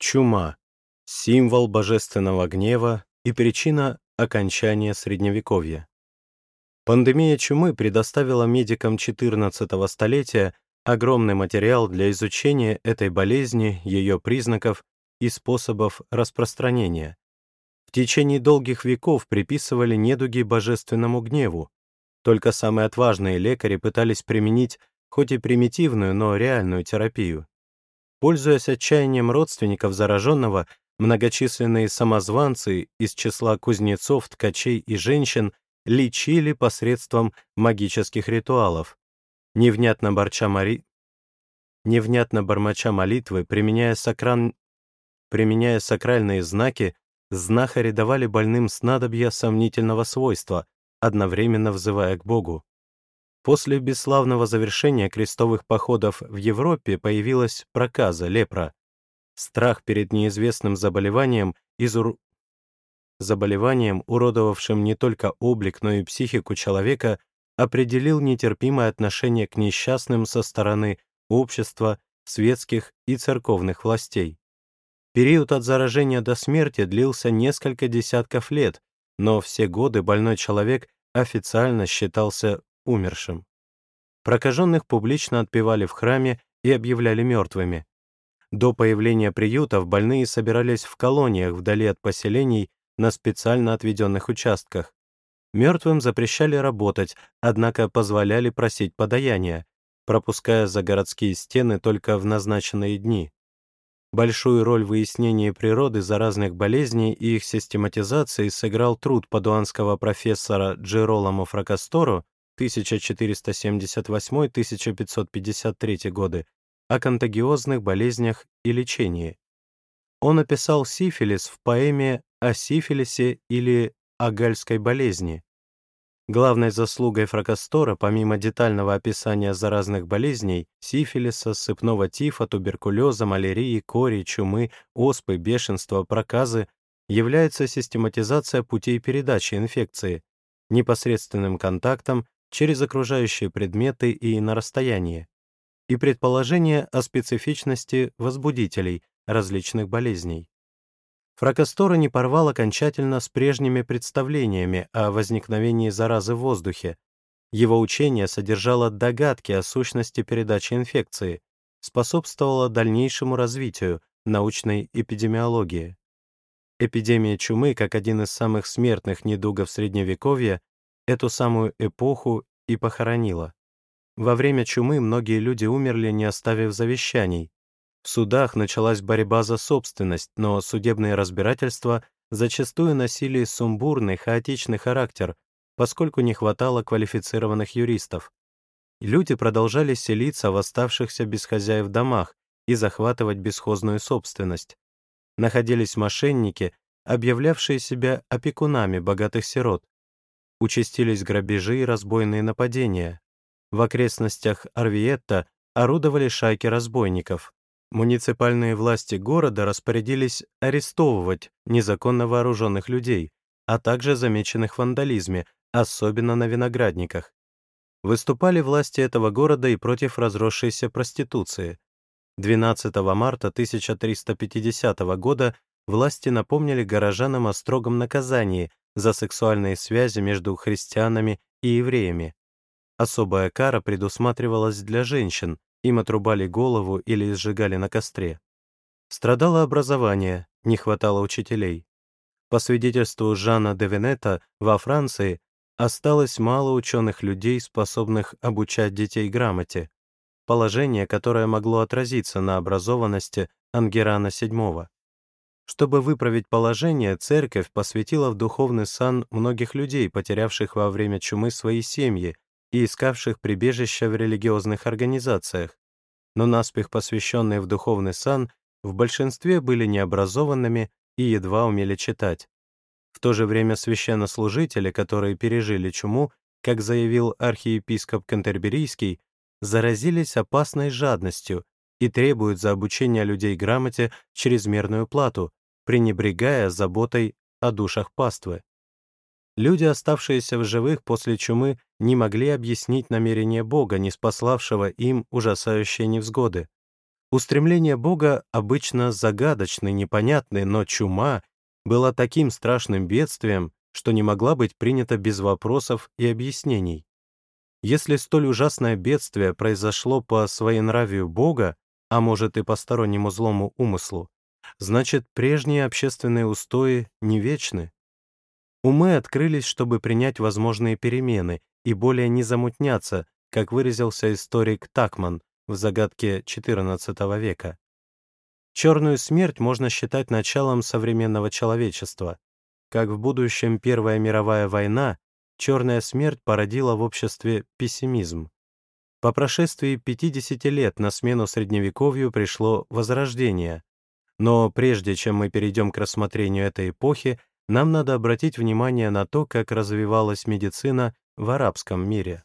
Чума — символ божественного гнева и причина окончания Средневековья. Пандемия чумы предоставила медикам XIV столетия огромный материал для изучения этой болезни, ее признаков и способов распространения. В течение долгих веков приписывали недуги божественному гневу. Только самые отважные лекари пытались применить хоть и примитивную, но реальную терапию. Пользуясь отчаянием родственников зараженного, многочисленные самозванцы из числа кузнецов, ткачей и женщин лечили посредством магических ритуалов. Невнятно, борча мари... Невнятно бормоча молитвы, применяя, сакран... применяя сакральные знаки, знахари давали больным снадобья сомнительного свойства, одновременно взывая к Богу. После бесславного завершения крестовых походов в Европе появилась проказа, лепра. Страх перед неизвестным заболеванием, изур... заболеванием, уродовавшим не только облик, но и психику человека, определил нетерпимое отношение к несчастным со стороны общества, светских и церковных властей. Период от заражения до смерти длился несколько десятков лет, но все годы больной человек официально считался умершим. Прокаженных публично отпевали в храме и объявляли мертвыми. До появления приютов больные собирались в колониях вдали от поселений на специально отведенных участках. Мертвым запрещали работать, однако позволяли просить подаяния, пропуская за городские стены только в назначенные дни. Большую роль в выяснении природы заразных болезней и их систематизации сыграл труд падуанского профессора Джероламо Фракасторо 1478-1553 годы, о контагиозных болезнях и лечении. Он описал сифилис в поэме о сифилисе или о гальской болезни. Главной заслугой Фракастора, помимо детального описания заразных болезней, сифилиса, сыпного тифа, туберкулеза, малярии, кори, чумы, оспы, бешенства, проказы, является систематизация путей передачи инфекции, непосредственным контактом через окружающие предметы и на расстоянии, и предположение о специфичности возбудителей различных болезней. Фракастора не порвал окончательно с прежними представлениями о возникновении заразы в воздухе. Его учение содержало догадки о сущности передачи инфекции, способствовало дальнейшему развитию научной эпидемиологии. Эпидемия чумы, как один из самых смертных недугов Средневековья, эту самую эпоху и похоронила. Во время чумы многие люди умерли, не оставив завещаний. В судах началась борьба за собственность, но судебные разбирательства зачастую носили сумбурный, хаотичный характер, поскольку не хватало квалифицированных юристов. Люди продолжали селиться в оставшихся без хозяев домах и захватывать бесхозную собственность. Находились мошенники, объявлявшие себя опекунами богатых сирот, Участились грабежи и разбойные нападения. В окрестностях Арвиетта орудовали шайки разбойников. Муниципальные власти города распорядились арестовывать незаконно вооруженных людей, а также замеченных в вандализме, особенно на виноградниках. Выступали власти этого города и против разросшейся проституции. 12 марта 1350 года власти напомнили горожанам о строгом наказании за сексуальные связи между христианами и евреями. Особая кара предусматривалась для женщин, им отрубали голову или сжигали на костре. Страдало образование, не хватало учителей. По свидетельству Жана де Венета, во Франции осталось мало ученых людей, способных обучать детей грамоте, положение, которое могло отразиться на образованности Ангерана VII. Чтобы выправить положение, церковь посвятила в духовный сан многих людей, потерявших во время чумы свои семьи и искавших прибежища в религиозных организациях. Но наспех посвященные в духовный сан в большинстве были необразованными и едва умели читать. В то же время священнослужители, которые пережили чуму, как заявил архиепископ Кантерберийский, заразились опасной жадностью и требуют за обучение людей грамоте чрезмерную плату, пренебрегая заботой о душах паствы. Люди, оставшиеся в живых после чумы, не могли объяснить намерение Бога, не спаславшего им ужасающие невзгоды. Устремления Бога обычно загадочны, непонятны, но чума была таким страшным бедствием, что не могла быть принята без вопросов и объяснений. Если столь ужасное бедствие произошло по своенравию Бога, а может и по стороннему злому умыслу, значит, прежние общественные устои не вечны. Умы открылись, чтобы принять возможные перемены и более не замутняться, как выразился историк Такман в загадке XIV века. Черную смерть можно считать началом современного человечества. Как в будущем Первая мировая война, черная смерть породила в обществе пессимизм. По прошествии 50 лет на смену Средневековью пришло Возрождение. Но прежде чем мы перейдем к рассмотрению этой эпохи, нам надо обратить внимание на то, как развивалась медицина в арабском мире.